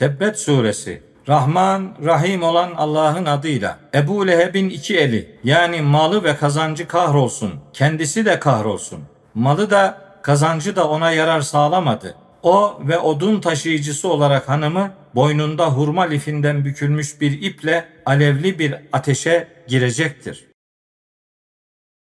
Tebbet suresi Rahman, Rahim olan Allah'ın adıyla. Ebu Leheb'in iki eli yani malı ve kazancı kahrolsun. Kendisi de kahrolsun. Malı da kazancı da ona yarar sağlamadı. O ve odun taşıyıcısı olarak hanımı boynunda hurma lifinden bükülmüş bir iple alevli bir ateşe girecektir.